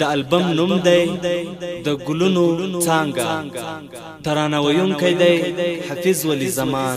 د البم نوم دی د ګلونو څانګه ترانه ویونکی دی حفیظ ولی زمان